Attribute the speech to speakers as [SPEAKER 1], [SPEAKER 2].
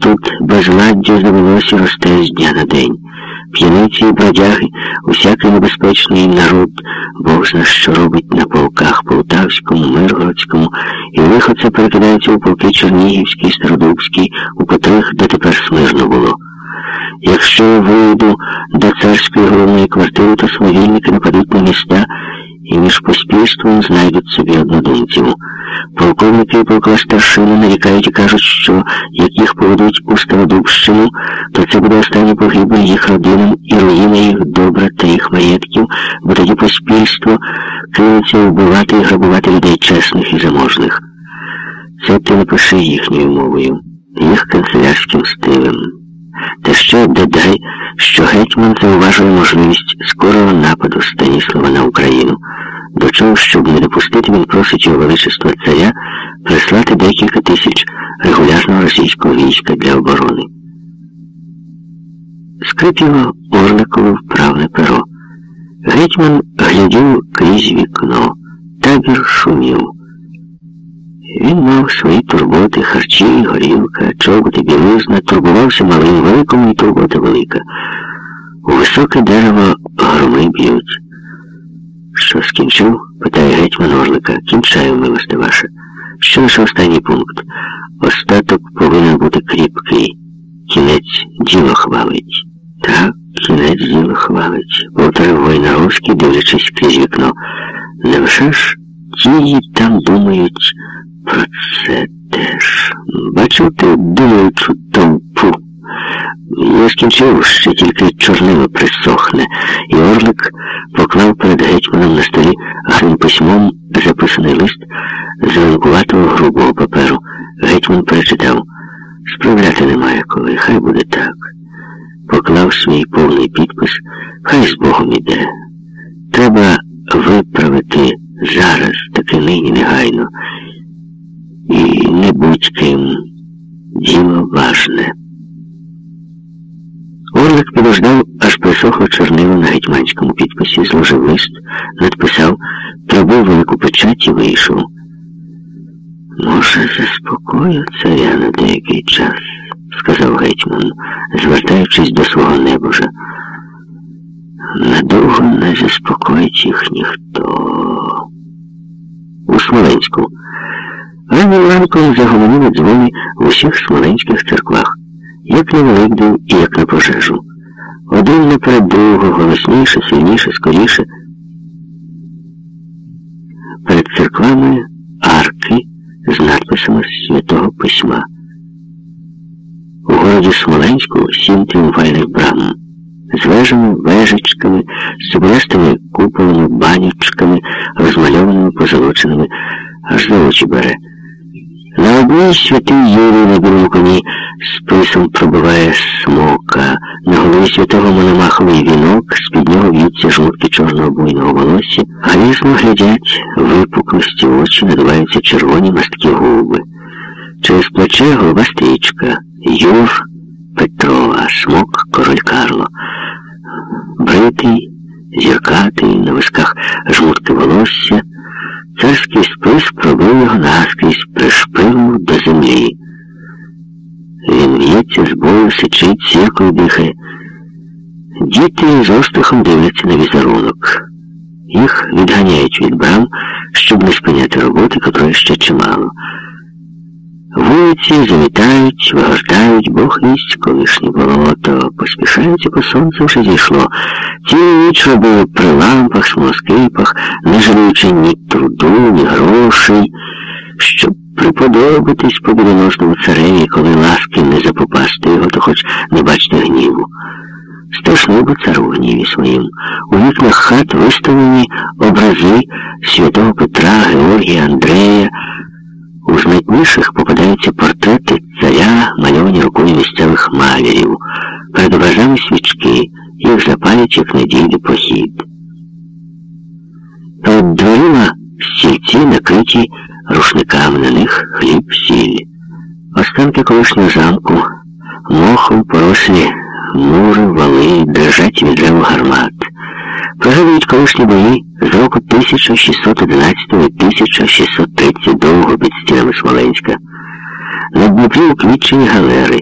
[SPEAKER 1] Тут безладдя завелося росте з дня на день. П'яниці і бродяги, усякий небезпечний народ, Бог зна що робить на полках Полтавському, Миргородському, і лихо це перекидається у полки Чернігівський, Стародубський, у котрих дотепер смирно було. Якщо я вийду до царської головної квартири, то свавільники нападуть на міста і між поспільством знайдуть собі однодумців. Полковники і полкова старшини нарікають і кажуть, що як їх поведуть у Стародубщину, то це буде остання погибель їх родинам і руїна їх добра та їх маєтків, бо тоді поспільство кинеться вбивати і грабувати людей чесних і заможних. Це ти напиши їхньою мовою, їх канцелярським стилем. Ще додай, що гетьман зауважує можливість скорого нападу Станіслава на Україну, до чого, щоб не допустити, він просить його величества царя прислати декілька тисяч регулярного російського війська для оборони. Скрипіло Орликове вправне перо. Гетьман глядів крізь вікно, табір шумів. Він мав свої турботи, харчі, горілка, чоботи, білизна, турбувався малим великому і турбота велика. У високе дерево громи б'ють. Що скінчив? питає гетьман Орлика. Кінчаю, милости ваша. Що наш останній пункт? Остаток повинен бути кріпкий. Кінець діло хвалить. Так, кінець діло хвалить, повторив Войнаровський, дивлячись крізь вікно. Невже ж ті там думають про це теж. Бачив ти думаючу товпу. Я скінчив, ще тільки чорнило присохне, і Орлик поклав перед гетьманом на столі гарним письмом записаний лист з грубого паперу. Гетьман перечитав. Справляти немає коли, хай буде так. Поклав свій повний підпис, хай з Богом іде. Треба виправити зараз, таки нині негайно. І не будь ким діло важне. Орлик підождав, аж присохло чорнило на гетьманському підписі, зложив лист, надписав, пробив велику печать і вийшов. Може, заспокою царя на деякий час, сказав гетьман, звертаючись до свого небожа. Надовго не заспокоїть їх ніхто. У Смоленську. Рано ранком загомоніли дзвони в усіх смоленських церквах, як на Великдень і як на пожежу. Один наперед другого, голосніше, сильніше, скоріше. Перед церквами арки з надписами Святого Письма. У городі Смоленську сім тріумфальних брам. З вежами, вежечками, з соболестими куполами, банючками, розмальованими позолоченими, аж за очі бере. Одній святий Юрій на білому коні списом пробиває смока, на голові святого Мономаховий вінок, з-під нього в'ються жмутки чорного буйного волосся, грізно глядять випуклості очі, надуваються червоні мастки губи. Через плече голова стрічка, Юр Петро, а смок король Карло. Бритий, зіркатий, на висках жмутки волосся. Царський спис пробив його наскрізь, пришпилив до землі. Він в'ється з бою, сичить, сіркою дихає. Діти з остихом дивляться на візерунок. Їх відганяють від брам, щоб не спиняти роботи, котрої ще чимало. Вулиці завітають, вигортають, Бог місць колишнє болото, поспішаються, по сонце вже зійшло. Цілу ніч робили при лампах, смоскипах, не жаліючи ні труду, ні грошей, щоб приподобатись побідоносному цареві, коли ласки не запопасти його, то хоч не бачити гніву. Страшно бо цару гніві своїм. У вікнах хат виставлені образи святого Петра, Георгія, Андрея. У знатніших попадаються портрети царя, мальовані рукою місцевих малярів, перед образами свічки, їх запалять, як надійде похід. Перед дверима стільці накриті рушниками на них хліб, сіль. Останки колишнього замку, мохом порослі мури, вали, дрижать від гармат. Пригадують колишні бої з року 1611 і 1630 довго під стінами Смоленська. На Дніпрі уквітчені галери.